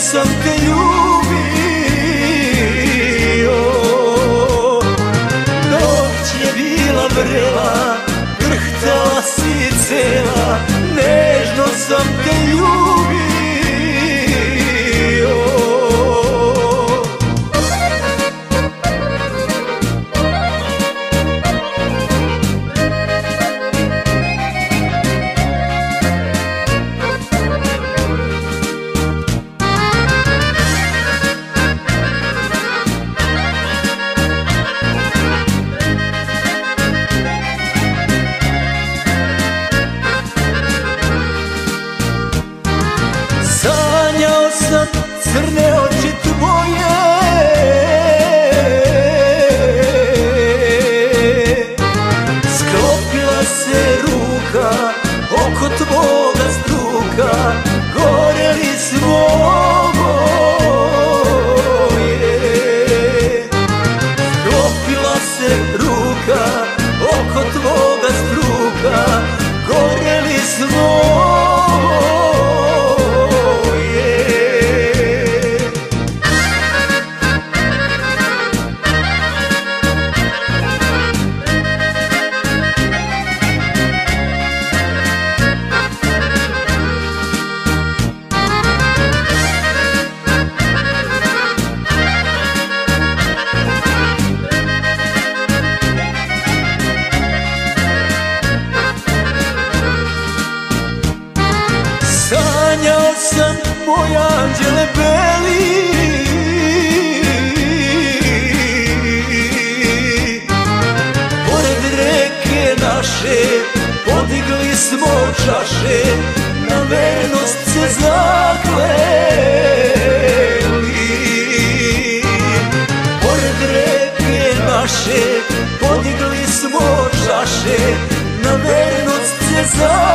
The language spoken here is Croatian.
something you crne oči tvoje. Sklopila se ruka moja anđele beli. Pored reke naše podigli smo čaše Na vernost se zakleli Pored reke naše podigli smo čaše Na vernost se zakleli